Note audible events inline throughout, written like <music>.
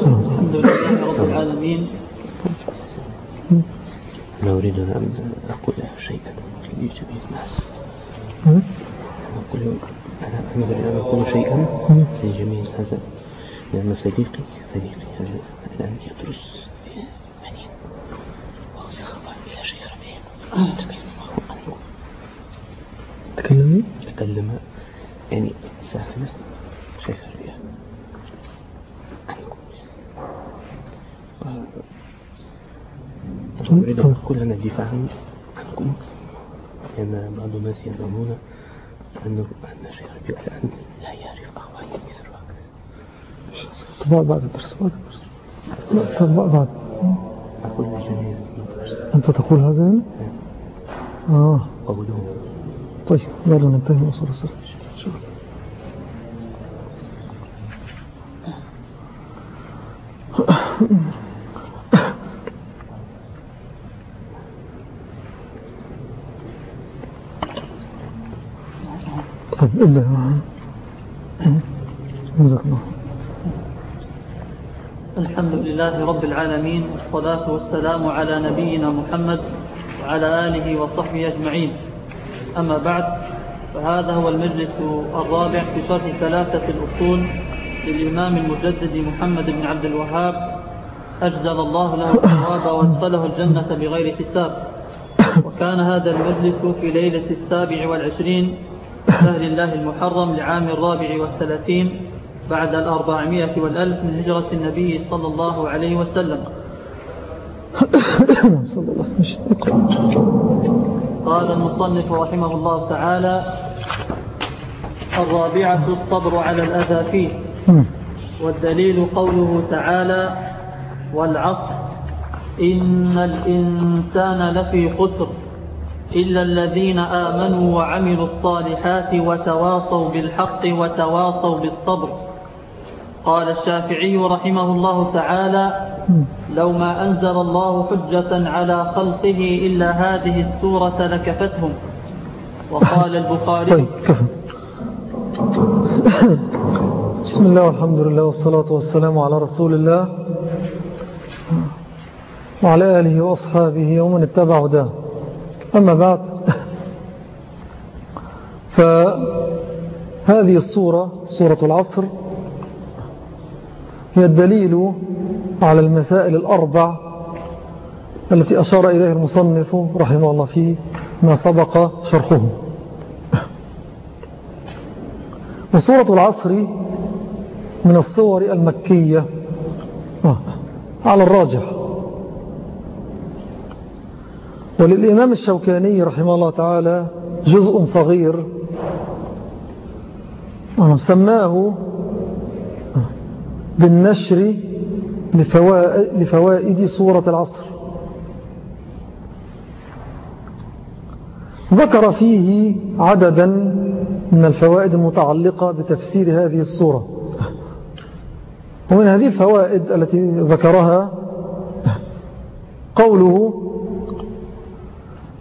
الحمد لله رب العالمين أنا أريد أن أقول شيئا لجميع الناس. أنا أقول أنا أريد أن أقول شيئا لجميع الناس لأن صديقي صديقي الآن يدرس في مدينة. وهو سيخبر إلى شيخ ربيع. تكلمي تكلم يعني سافنة شيخ ربيع أريد أن أقول لنا دفاعا عنكم لأن بعض الناس يزعمون أن أن شيخ ربيع الآن لا يعرف أخبار مصر طبعا بعد الدرس بعد الدرس. طبعا بعد. أقول لجميع الدرس أنت تقول هذا يعني؟ آه. قولهم طيب يلا ننتهي من السلام شكرا طيب جزاك الله. الحمد لله رب العالمين والصلاة والسلام على نبينا محمد وعلى آله وصحبه أجمعين. أما بعد فهذا هو المجلس الرابع في شرح ثلاثة الأصول للإمام المجدد محمد بن عبد الوهاب. أجزل الله له الثواب وأدخله الجنة بغير حساب. وكان هذا المجلس في ليلة السابع والعشرين شهر الله المحرم لعام الرابع والثلاثين بعد الأربعمائة والألف من هجرة النبي صلى الله عليه وسلم. <coughs> صلى الله عليه وسلم. قال المصنف رحمه الله تعالى الرابعة الصبر على الأذى فيه. والدليل قوله تعالى والعصر إن الإنسان لفي خسر إلا الذين آمنوا وعملوا الصالحات وتواصوا بالحق وتواصوا بالصبر قال الشافعي رحمه الله تعالى. لو ما أنزل الله حجة على خلقه إلا هذه السورة لكفتهم. وقال البخاري طيب بسم الله والحمد لله والصلاة والسلام على رسول الله وعلى آله وأصحابه ومن اتبع هداه. أما بعد فهذه الصورة صورة العصر هي الدليل على المسائل الأربع التي أشار إليها المصنف رحمه الله في ما سبق شرحه وصورة العصر من الصور المكية آه، على الراجح. وللإمام الشوكاني رحمه الله تعالى جزء صغير آه، سماه بالنشر لفوائد, صورة العصر. ذكر فيه عددا من الفوائد المتعلقة بتفسير هذه الصورة. ومن هذه الفوائد التي ذكرها قوله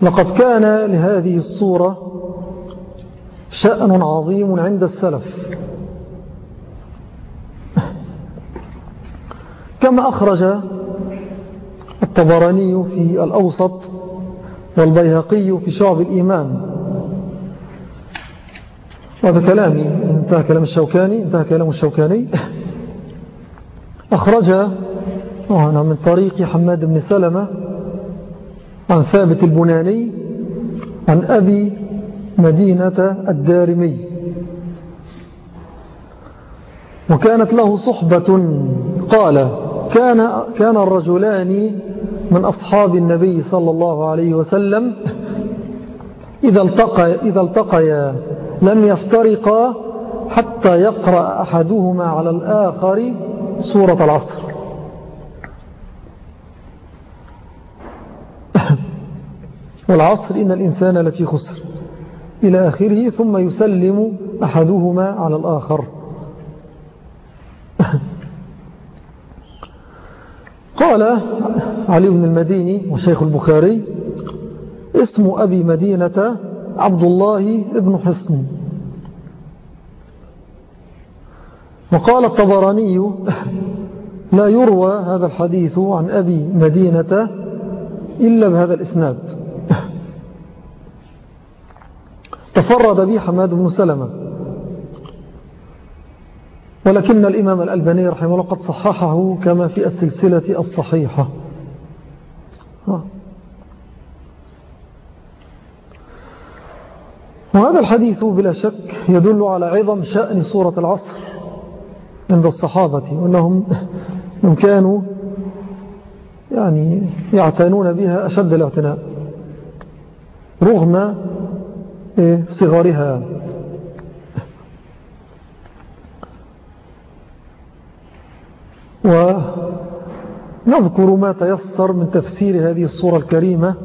لقد كان لهذه الصورة شأن عظيم عند السلف. كما أخرج الطبراني في الأوسط والبيهقي في شعب الإيمان. هذا كلامي. انتهى كلام الشوكاني. انتهى كلام الشوكاني. أخرج من طريق حماد بن سلمة عن ثابت البناني عن أبي مدينة الدارمي. وكانت له صحبة. قال كان, كان الرجلان من أصحاب النبي صلى الله عليه وسلم إذا, التقى إذا التقيا لم يفترقا حتى يقرأ أحدهما على الآخر سورة العصر. <coughs> والعصر إن الإنسان لفي خسر إلى آخره ثم يسلم أحدهما على الآخر. قال علي بن المديني وشيخ البخاري اسم أبي مدينة عبد الله ابن حصن. وقال الطبراني لا يروى هذا الحديث عن أبي مدينة إلا بهذا الإسناد. تفرد به حماد بن سلمة. ولكن الإمام الألباني رحمه الله قد صححه كما في السلسلة الصحيحة. وهذا الحديث بلا شك يدل على عظم شأن سورة العصر عند الصحابة وأنهم كانوا يعني يعتنون بها أشد الاعتناء رغم إيه، صغارها. ونذكر ما تيسر من تفسير هذه الصورة الكريمة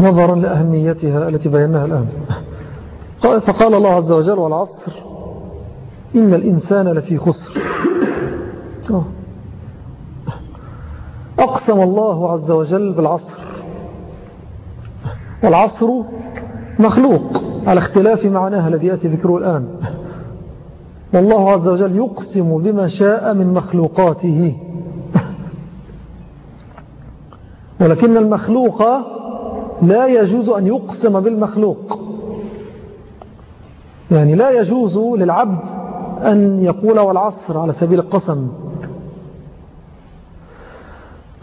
نظرا لأهميتها التي بيناها الآن. فقال الله عز وجل والعصر إن الإنسان لفي خسر. أقسم الله عز وجل بالعصر. والعصر مخلوق على اختلاف معناها الذي يأتي ذكره الآن. والله عز وجل يقسم بما شاء من مخلوقاته. <laughs> ولكن المخلوق لا يجوز أن يقسم بالمخلوق. يعني لا يجوز للعبد أن يقول والعصر على سبيل القسم.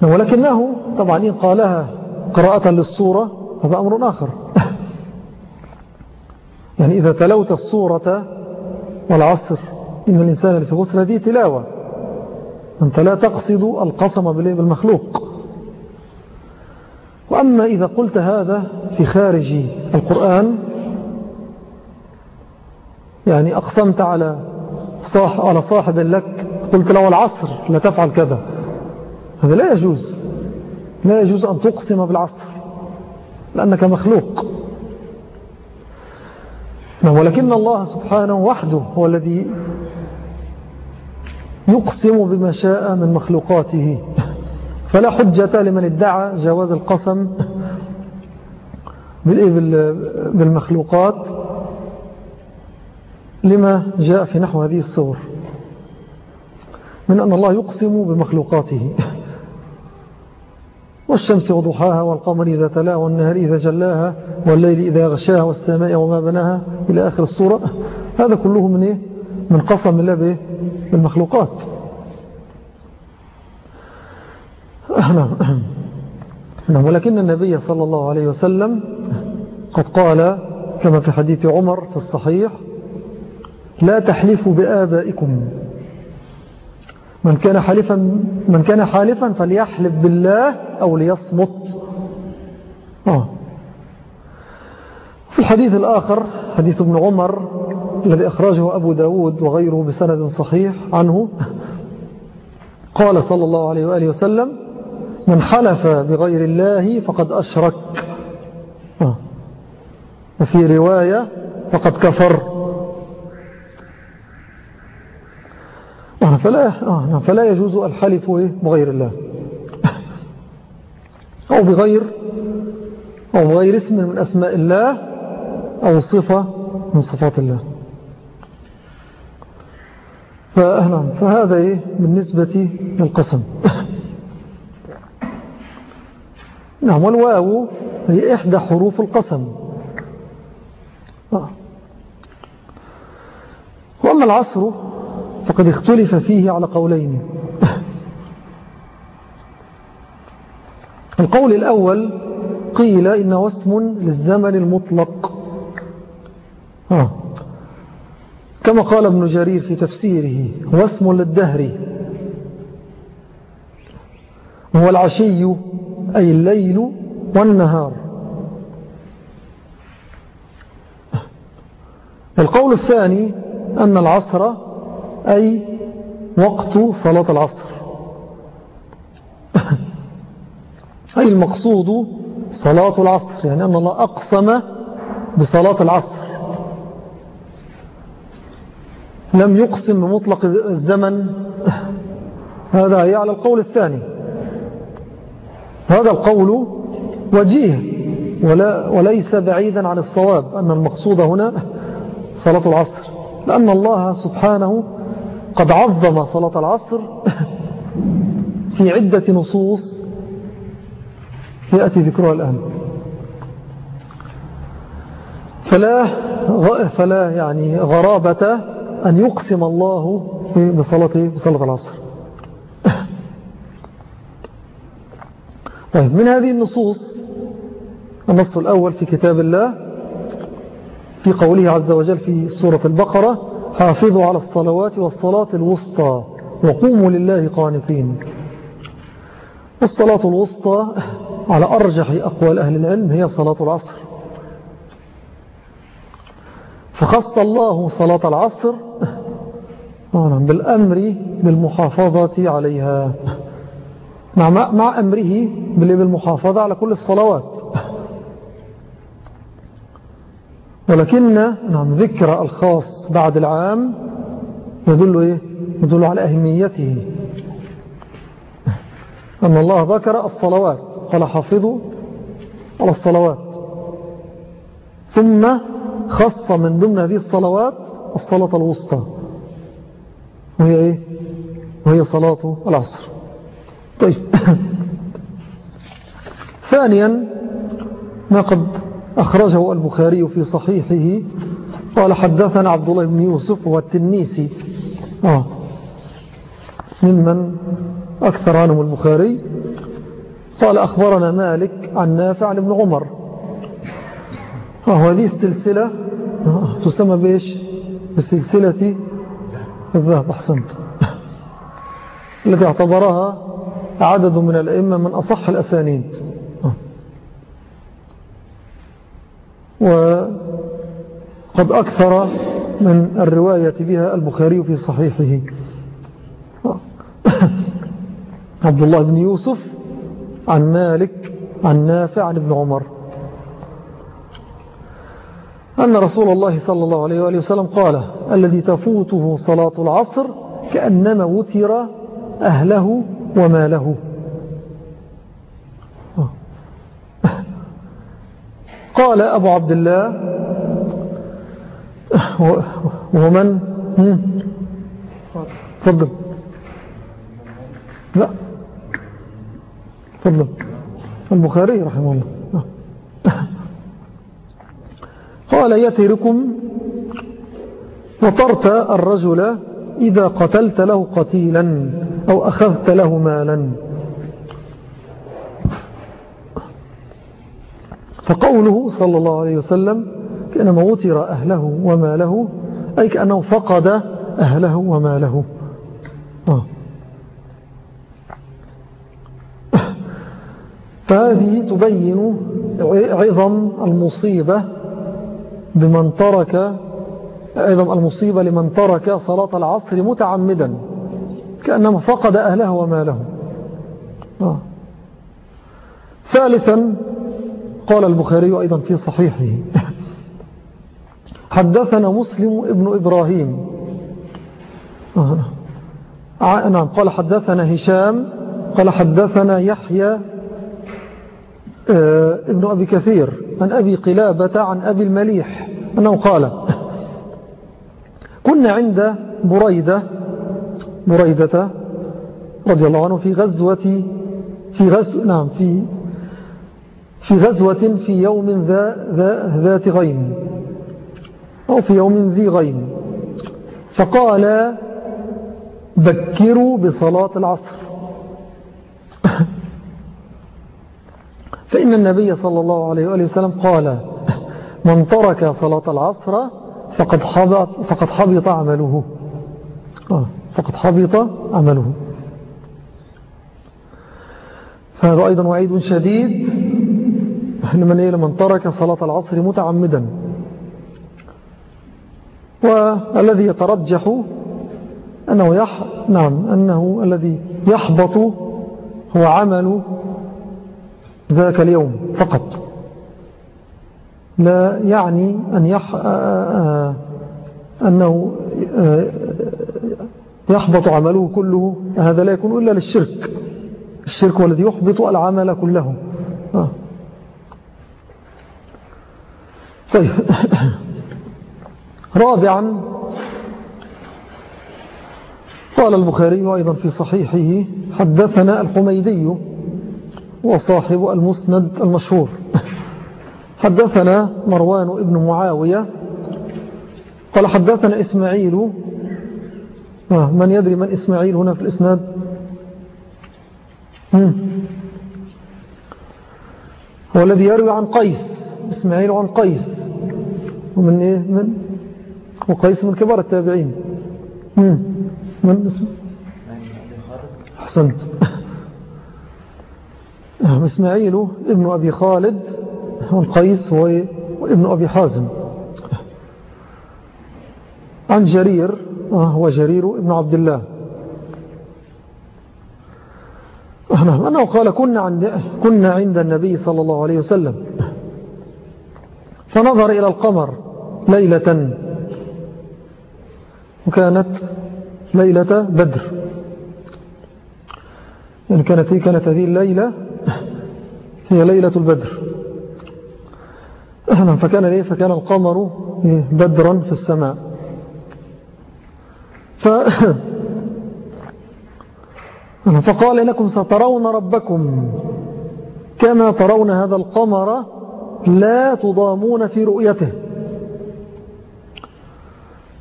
ولكنه طبعا إن قالها قراءة للصورة هذا أمر آخر. <laughs> يعني إذا تلوت الصورة والعصر. إن الإنسان اللي في غسر هذه تلاوة. أنت لا تقصد القسم بالمخلوق. وأما إذا قلت هذا في خارج القرآن يعني أقسمت على صاحب, على صاحب لك قلت له العصر لا تفعل كذا. هذا لا يجوز. لا يجوز أن تقسم بالعصر لأنك مخلوق. ولكن الله سبحانه وحده هو الذي يقسم بما شاء من مخلوقاته. <laughs> فلا حجة لمن ادعى جواز القسم بالمخلوقات لما جاء في نحو هذه الصور. من أن الله يقسم بمخلوقاته. <laughs> والشمس وضحاها والقمر إذا تلاها والنهر إذا جلاها والليل إذا غشاها والسماء وما بناها إلى آخر الصورة هذا كله من إيه؟ من قسم الله بالمخلوقات نعم. نعم. ولكن النبي صلى الله عليه وسلم قد قال كما في حديث عمر في الصحيح لا تحلفوا بآبائكم من كان حالفا من كان حالفا فليحلف بالله أو ليصمت آه. في الحديث الآخر حديث ابن عمر الذي أخرجه أبو داود وغيره بسند صحيح عنه قال صلى الله عليه وآله وسلم من حلف بغير الله فقد أشرك آه. وفي رواية فقد كفر آه، فلا, آه نعم، فلا يجوز الحلف إيه؟ بغير الله. <laughs> أو بغير أو بغير اسم من أسماء الله أو صفة من صفات الله. فنعم فهذا إيه؟ بالنسبة للقسم. <laughs> نعم. والواو هي إحدى حروف القسم. آه. وأما العصر فقد اختلف فيه على قولين. القول الأول قيل إنه اسم للزمن المطلق. آه. كما قال ابن جرير في تفسيره هو اسم للدهر. هو العشي أي الليل والنهار. القول الثاني أن العصر أي وقت صلاة العصر. <laughs> أي المقصود صلاة العصر يعني أن الله أقسم بصلاة العصر. لم يقسم بمطلق الزمن. <laughs> هذا هي على القول الثاني. هذا القول وجيه ولا وليس بعيدا عن الصواب أن المقصود هنا <laughs> صلاة العصر لأن الله سبحانه قد عظم صلاة العصر في عدة نصوص يأتي ذكرها الآن. فلا فلا يعني غرابة أن يقسم الله بصلاة بصلاة العصر. طيب من هذه النصوص النص الأول في كتاب الله في قوله عز وجل في سورة البقرة حافظوا على الصلوات والصلاة الوسطى وقوموا لله قانتين. والصلاة الوسطى على أرجح أقوال أهل العلم هي صلاة العصر. فخص الله صلاة العصر بالأمر بالمحافظة عليها. مع, مع أمره بالمحافظة على كل الصلوات. ولكن نعم ذكر الخاص بعد العام يدل, إيه؟ يدل على أهميته. أن الله ذكر الصلوات قال حافظوا على الصلوات. ثم خص من ضمن هذه الصلوات الصلاة الوسطى. وهي إيه؟ وهي صلاة العصر. طيب. <coughs> ثانيا ما قد أخرجه البخاري في صحيحه. قال حدثنا عبد الله بن يوسف والتنيسي. آه. ممن أكثر عنهم البخاري. قال أخبرنا مالك عن نافع ابن عمر. وهذه السلسلة تسمى بإيش؟ بسلسلة الذهب. أحسنت. التي اعتبرها عدد من الأئمة من أصح الأسانيد. وقد أكثر من الرواية بها البخاري في صحيحه. <coughs> عبد الله بن يوسف عن مالك عن نافع عن ابن عمر. أن رسول الله صلى الله عليه وآله وسلم قال الذي تفوته صلاة العصر كأنما وتر أهله وماله. قال أبو عبد الله ومن؟ تفضل. لا. تفضل. البخاري رحمه الله. قال يتركم وطرت الرجل إذا قتلت له قتيلا أو أخذت له مالا. فقوله صلى الله عليه وسلم كأنما وتر أهله وماله أي كأنه فقد أهله وماله آه. <laughs> فهذه تبين عظم المصيبة بمن ترك عظم المصيبة لمن ترك صلاة العصر متعمدا كأنما فقد أهله وماله آه. ثالثا قال البخاري أيضا في صحيحه. <laughs> حدثنا مسلم ابن إبراهيم. آه. نعم. قال حدثنا هشام قال حدثنا يحيى آه، ابن أبي كثير عن أبي قلابة عن أبي المليح أنه قال <laughs> كنا عند بريدة بريدة رضي الله عنه في غزوة في غزو نعم في في غزوة في يوم ذا ذا ذات غيم. أو في يوم ذي غيم. فقال بكروا بصلاة العصر. <laughs> فإن النبي صلى الله عليه وآله وسلم قال من ترك صلاة العصر فقد حبط, فقد حبط عمله. آه، فقد حبط عمله. فهذا أيضا وعيد شديد. لمن, إيه؟ لمن ترك صلاة العصر متعمدا. والذي يترجح أنه يح نعم أنه الذي يحبط هو عمل ذاك اليوم فقط. لا يعني أن يح أنه يحبط عمله كله هذا لا يكون إلا للشرك. الشرك هو الذي يحبط العمل كله. طيب. رابعا قال البخاري أيضا في صحيحه حدثنا الحميدي وصاحب المسند المشهور. حدثنا مروان ابن معاوية قال حدثنا إسماعيل. آه، من يدري من إسماعيل هنا في الإسناد؟ هو الذي يروي عن قيس إسماعيل عن قيس. ومن إيه؟ من؟ وقيس من كبار التابعين. من اسمه أحسنت. <laughs> إسماعيل ابن أبي خالد والقيس وابن أبي حازم. عن جرير هو جرير ابن عبد الله. أنه قال كنا عند, كنا عند النبي صلى الله عليه وسلم. فنظر إلى القمر. ليلة. وكانت ليلة بدر. يعني كانت, كانت هذه الليلة هي ليلة البدر. فكان, ليه فكان القمر بدرا في السماء. ف فقال إنكم سترون ربكم كما ترون هذا القمر لا تضامون في رؤيته.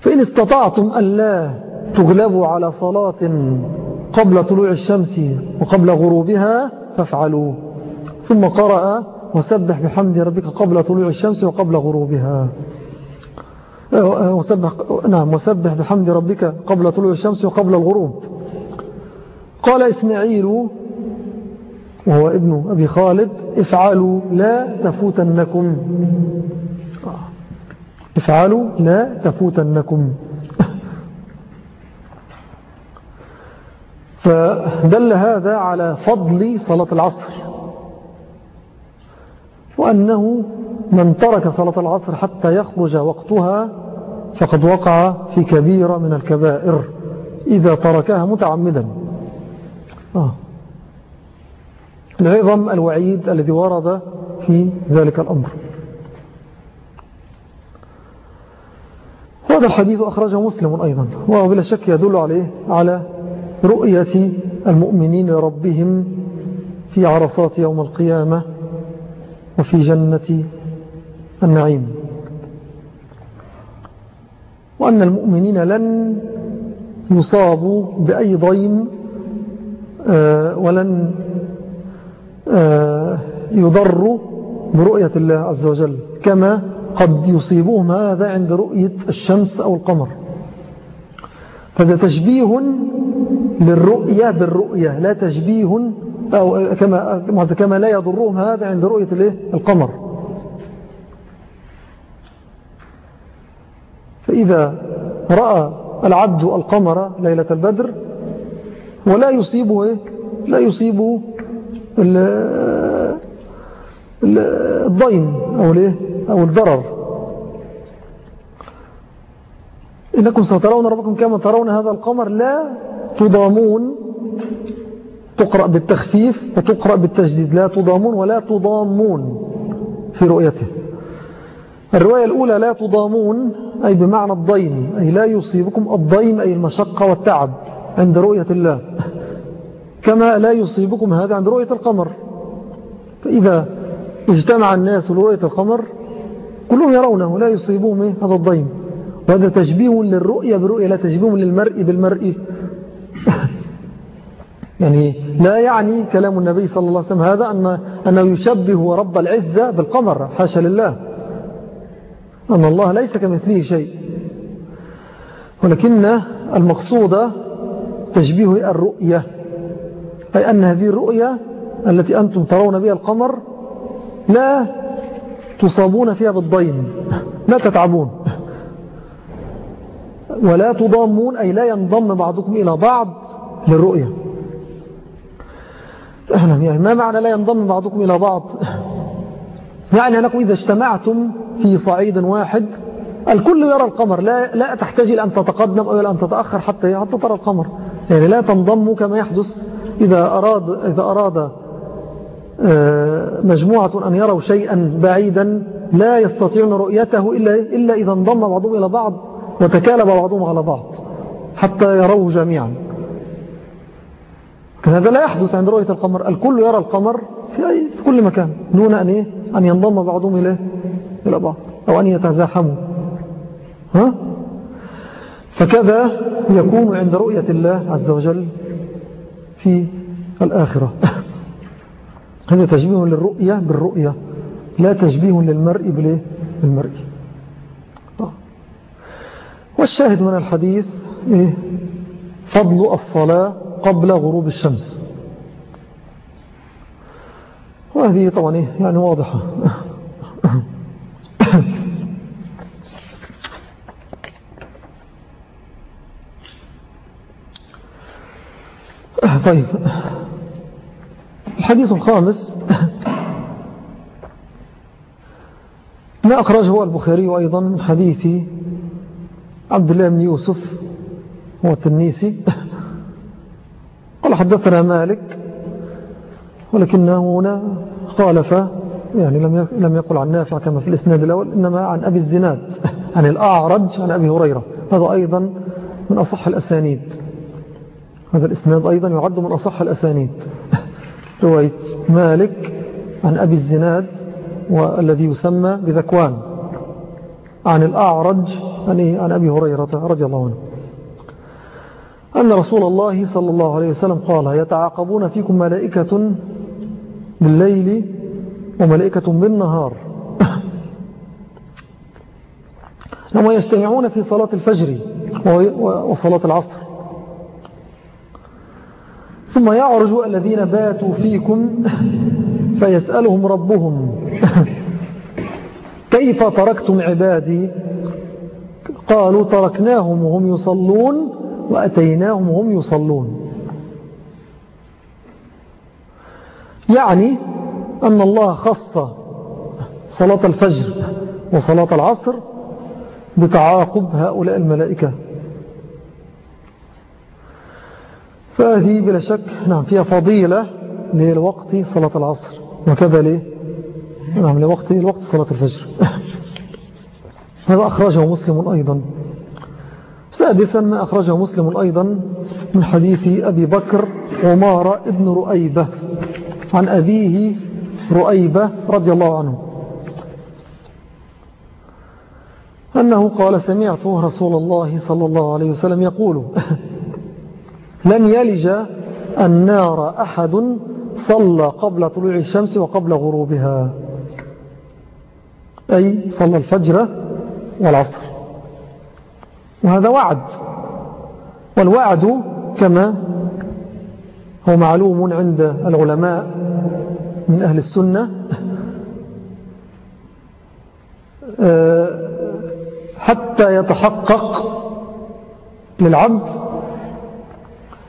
فإن استطعتم أن لا تغلبوا على صلاة قبل طلوع الشمس وقبل غروبها فافعلوا. ثم قرأ وسبح بحمد ربك قبل طلوع الشمس وقبل غروبها. وسبح نعم وسبح بحمد ربك قبل طلوع الشمس وقبل الغروب. قال إسماعيل وهو ابن أبي خالد افعلوا لا تفوتنكم. افعلوا لا تفوتنكم. فدل هذا على فضل صلاة العصر. وأنه من ترك صلاة العصر حتى يخرج وقتها فقد وقع في كبيرة من الكبائر إذا تركها متعمدا. آه. العظم الوعيد الذي ورد في ذلك الأمر. هذا الحديث أخرجه مسلم أيضا وهو بلا شك يدل عليه على رؤية المؤمنين لربهم في عرصات يوم القيامة وفي جنة النعيم. وأن المؤمنين لن يصابوا بأي ضيم آه، ولن آه، يضروا برؤية الله عز وجل كما قد يصيبهم هذا عند رؤية الشمس أو القمر؟ فهذا تشبيه للرؤية بالرؤية لا تشبيه أو كما, كما لا يضرهم هذا عند رؤية القمر. فإذا رأى العبد القمر ليلة البدر ولا يصيبه إيه؟ لا يصيبه الضيم أو, أو الضرر. إنكم سترون ربكم كما ترون هذا القمر. لا تضامون. تقرأ بالتخفيف وتقرأ بالتجديد. لا تضامون ولا تضامون في رؤيته. الرواية الأولى لا تضامون أي بمعنى الضيم أي لا يصيبكم الضيم أي المشقة والتعب عند رؤية الله. كما لا يصيبكم هذا عند رؤية القمر. فإذا اجتمع الناس لرؤية القمر كلهم يرونه لا يصيبهم هذا الضيم. وهذا تشبيه للرؤية بالرؤية لا تشبيه للمرء بالمرء. <laughs> يعني لا يعني كلام النبي صلى الله عليه وسلم هذا أن أنه يشبه رب العزة بالقمر حاشا لله. أن الله ليس كمثله شيء. ولكن المقصود تشبيه الرؤية. أي أن هذه الرؤية التي أنتم ترون بها القمر لا تصابون فيها بالضيم لا تتعبون. ولا تضامون أي لا ينضم بعضكم إلى بعض للرؤية. يعني ما معنى لا ينضم بعضكم إلى بعض؟ يعني أنكم إذا اجتمعتم في صعيد واحد الكل يرى القمر. لا, لا تحتاج إلى أن تتقدم أو إلى أن تتأخر حتى, حتى ترى القمر. يعني لا تنضموا كما يحدث إذا أراد, إذا أراد مجموعة أن يروا شيئا بعيدا لا يستطيعون رؤيته إلا, إلا إذا انضم بعضهم إلى بعض وتكالب بعضهم على بعض حتى يروه جميعا هذا لا يحدث عند رؤية القمر الكل يرى القمر في, أي في كل مكان دون أن, إيه؟ أن ينضم بعضهم إليه إلى بعض أو أن يتزاحموا ها؟ فكذا يكون عند رؤية الله عز وجل في الآخرة <laughs> هذا تشبيه للرؤية بالرؤية لا تشبيه للمرء بالمرء. والشاهد من الحديث إيه؟ فضل الصلاة قبل غروب الشمس. وهذه طبعا إيه؟ يعني واضحة. <coughs> طيب. الحديث الخامس ما أخرجه البخاري أيضا من حديث عبد الله بن يوسف هو التنيسي. قال حدثنا مالك ولكنه هنا خالف يعني لم لم يقل عن نافع كما في الإسناد الأول إنما عن أبي الزناد عن الأعرج عن أبي هريرة. هذا أيضا من أصح الأسانيد. هذا الإسناد أيضا يعد من أصح الأسانيد. رواية مالك عن أبي الزناد والذي يسمى بذكوان عن الأعرج عن أبي هريرة رضي الله عنه. أن رسول الله صلى الله عليه وسلم قال يتعاقبون فيكم ملائكة بالليل وملائكة بالنهار. <coughs> لما يجتمعون في صلاة الفجر وصلاة العصر. ثم يعرج الذين باتوا فيكم فيسألهم ربهم <laughs> كيف تركتم عبادي؟ قالوا تركناهم وهم يصلون وأتيناهم وهم يصلون. يعني أن الله خص صلاة الفجر وصلاة العصر بتعاقب هؤلاء الملائكة. فهذه بلا شك نعم فيها فضيلة للوقت صلاة العصر. وكذا ليه؟ نعم لوقت الوقت صلاة الفجر. <laughs> هذا أخرجه مسلم أيضا. سادسا ما أخرجه مسلم أيضا من حديث أبي بكر عمارة ابن رؤيبة عن أبيه رؤيبة رضي الله عنه. أنه قال سمعت رسول الله صلى الله عليه وسلم يقول <laughs> لن يلج النار أحد صلى قبل طلوع الشمس وقبل غروبها. أي صلى الفجر والعصر. وهذا وعد. والوعد كما هو معلوم عند العلماء من أهل السنة. آه، حتى يتحقق للعبد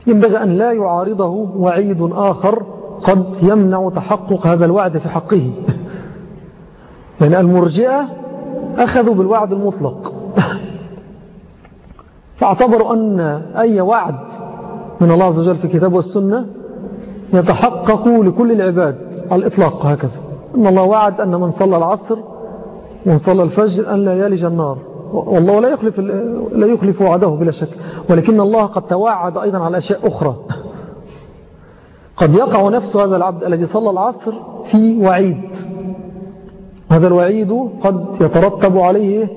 ينبغي أن لا يعارضه وعيد آخر قد يمنع تحقق هذا الوعد في حقه. يعني المرجئة أخذوا بالوعد المطلق. فاعتبروا أن أي وعد من الله عز وجل في الكتاب والسنة يتحقق لكل العباد. على الإطلاق هكذا. أن الله وعد أن من صلى العصر ومن صلى الفجر أن لا يلج النار. والله لا يخلف, لا يخلف وعده بلا شك. ولكن الله قد توعد أيضا على أشياء أخرى. قد يقع نفس هذا العبد الذي صلى العصر في وعيد. هذا الوعيد قد يترتب عليه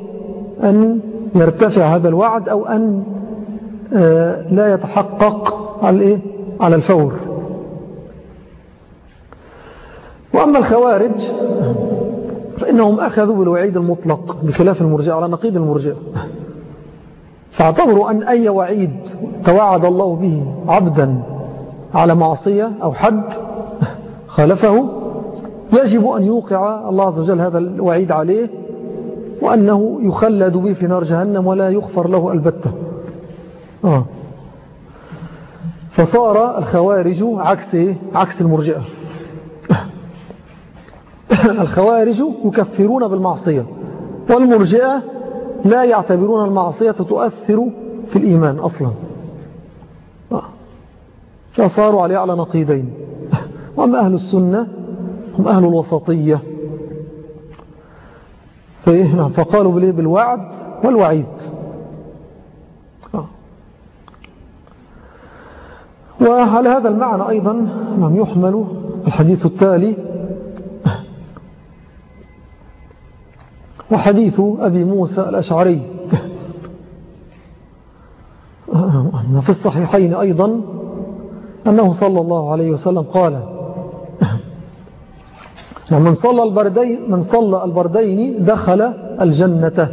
أن يرتفع هذا الوعد أو أن آه، لا يتحقق على؟ على الفور. وأما الخوارج فإنهم أخذوا بالوعيد المطلق بخلاف المرجع على نقيض المرجع فاعتبروا أن أي وعيد توعد الله به عبدا على معصية أو حد خالفه يجب أن يوقع الله عز وجل هذا الوعيد عليه وأنه يخلد به في نار جهنم ولا يغفر له البتة آه. فصار الخوارج عكس إيه؟ عكس المرجئة <coughs> الخوارج يكفرون بالمعصية والمرجئة لا يعتبرون المعصية تؤثر في الإيمان أصلا آه. فصاروا عليه على نقيدين وأما <laughs> أهل السنة هم أهل الوسطية نعم فقالوا بالوعد والوعيد آه. وعلى هذا المعنى أيضا نعم يحمل الحديث التالي وحديث أبي موسى الأشعري. <laughs> في الصحيحين أيضا أنه صلى الله عليه وسلم قال من صلى البردين من صلى البردين دخل الجنة.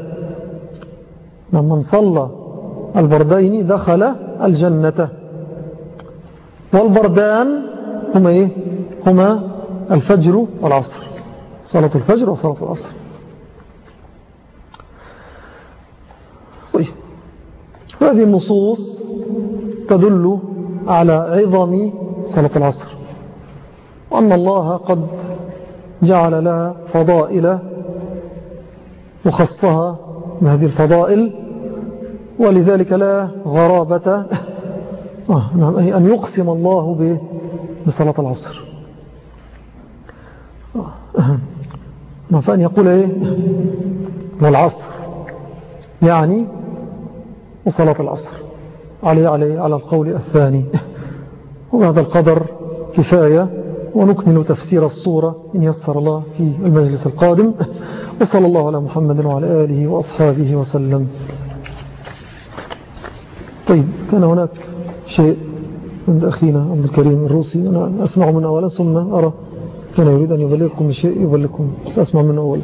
من صلى البردين دخل الجنة. والبردان هما إيه؟ هما الفجر والعصر. صلاة الفجر وصلاة العصر طيب هذه النصوص تدل على عظم صلاة العصر. وأن الله قد جعل لها فضائل وخصها بهذه الفضائل ولذلك لا غرابة <laughs> آه نعم أن يقسم الله بصلاة العصر. آه نعم فأن يقول إيه؟ والعصر يعني وصلاة العصر. عليه عليه على القول الثاني. وهذا القدر كفاية ونكمل تفسير الصورة إن يسر الله في المجلس القادم. وصلى الله على محمد وعلى آله وأصحابه وسلم. طيب كان هناك شيء عند أخينا عبد الكريم الروسي. أنا أسمع من أولا ثم أرى كان يريد أن يبلغكم بشيء يبلغكم. سأسمع من أولا